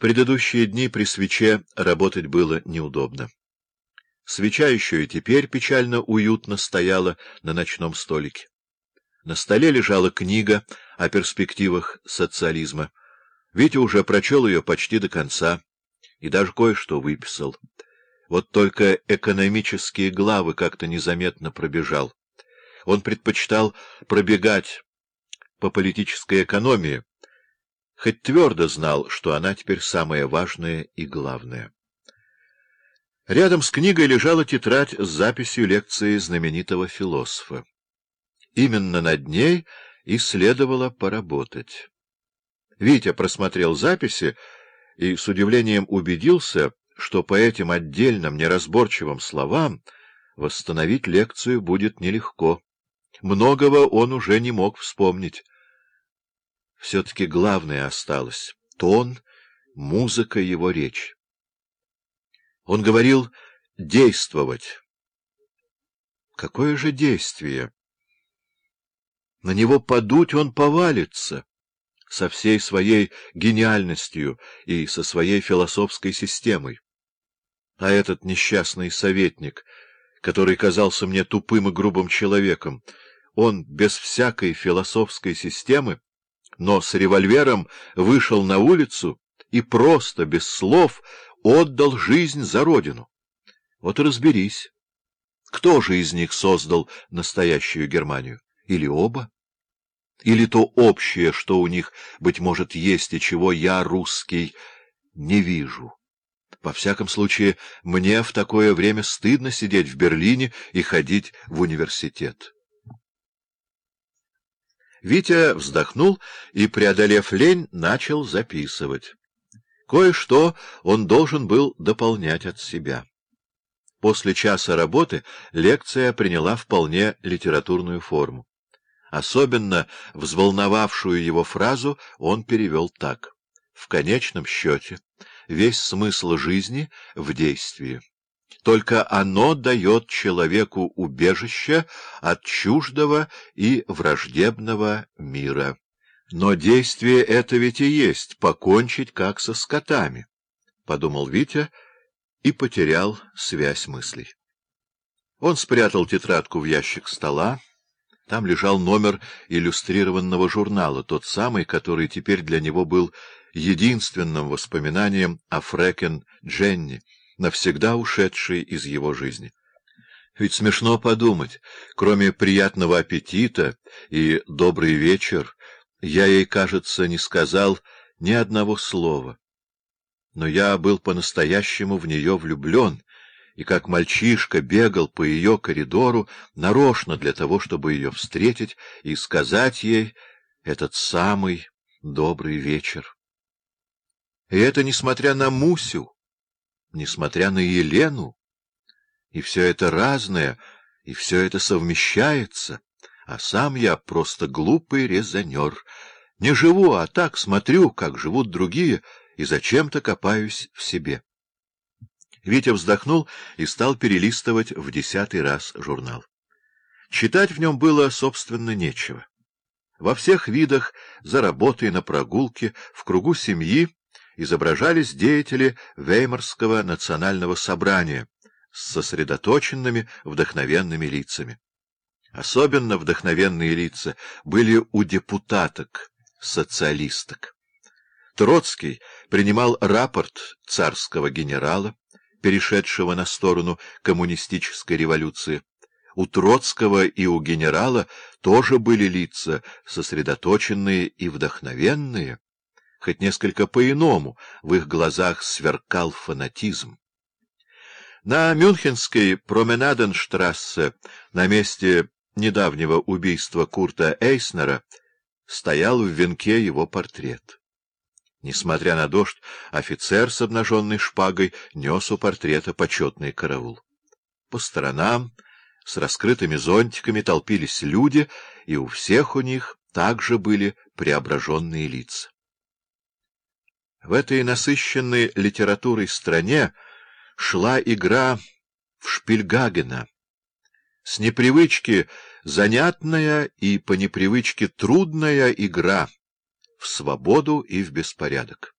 предыдущие дни при свече работать было неудобно. Свеча еще и теперь печально уютно стояла на ночном столике. На столе лежала книга о перспективах социализма. Витя уже прочел ее почти до конца и даже кое-что выписал. Вот только экономические главы как-то незаметно пробежал. Он предпочитал пробегать по политической экономии, хоть твердо знал, что она теперь самая важная и главная. Рядом с книгой лежала тетрадь с записью лекции знаменитого философа. Именно над ней и следовало поработать. Витя просмотрел записи и с удивлением убедился, что по этим отдельным неразборчивым словам восстановить лекцию будет нелегко. Многого он уже не мог вспомнить. Все-таки главное осталось — тон, музыка его речи. Он говорил «действовать». Какое же действие? На него подуть он повалится со всей своей гениальностью и со своей философской системой. А этот несчастный советник, который казался мне тупым и грубым человеком, он без всякой философской системы, но с револьвером вышел на улицу и просто, без слов, отдал жизнь за родину. Вот и разберись, кто же из них создал настоящую Германию? Или оба? Или то общее, что у них, быть может, есть и чего я, русский, не вижу? Во всяком случае, мне в такое время стыдно сидеть в Берлине и ходить в университет. Витя вздохнул и, преодолев лень, начал записывать. Кое-что он должен был дополнять от себя. После часа работы лекция приняла вполне литературную форму. Особенно взволновавшую его фразу он перевел так. В конечном счете, весь смысл жизни в действии. Только оно дает человеку убежище от чуждого и враждебного мира. Но действие это ведь и есть — покончить как со скотами, — подумал Витя и потерял связь мыслей. Он спрятал тетрадку в ящик стола. Там лежал номер иллюстрированного журнала, тот самый, который теперь для него был единственным воспоминанием о Фрекен Дженни, навсегда ушедшей из его жизни. Ведь смешно подумать, кроме приятного аппетита и «добрый вечер», я ей, кажется, не сказал ни одного слова. Но я был по-настоящему в нее влюблен, и как мальчишка бегал по ее коридору нарочно для того, чтобы ее встретить и сказать ей этот самый добрый вечер. И это несмотря на Мусю, несмотря на Елену. И все это разное, и все это совмещается а сам я просто глупый резонер. Не живу, а так смотрю, как живут другие, и зачем-то копаюсь в себе. Витя вздохнул и стал перелистывать в десятый раз журнал. Читать в нем было, собственно, нечего. Во всех видах, за работой, на прогулке, в кругу семьи изображались деятели Веймарского национального собрания с сосредоточенными, вдохновенными лицами. Особенно вдохновенные лица были у депутаток, социалисток. Троцкий принимал рапорт царского генерала, перешедшего на сторону коммунистической революции. У Троцкого и у генерала тоже были лица, сосредоточенные и вдохновенные, хоть несколько по-иному, в их глазах сверкал фанатизм. На Мюнхенской променаденштрассе, на месте недавнего убийства Курта Эйснера стоял в венке его портрет. Несмотря на дождь, офицер с обнаженной шпагой нес у портрета почетный караул. По сторонам с раскрытыми зонтиками толпились люди, и у всех у них также были преображенные лица. В этой насыщенной литературой стране шла игра в Шпильгагена. С непривычки занятная и по непривычке трудная игра в свободу и в беспорядок.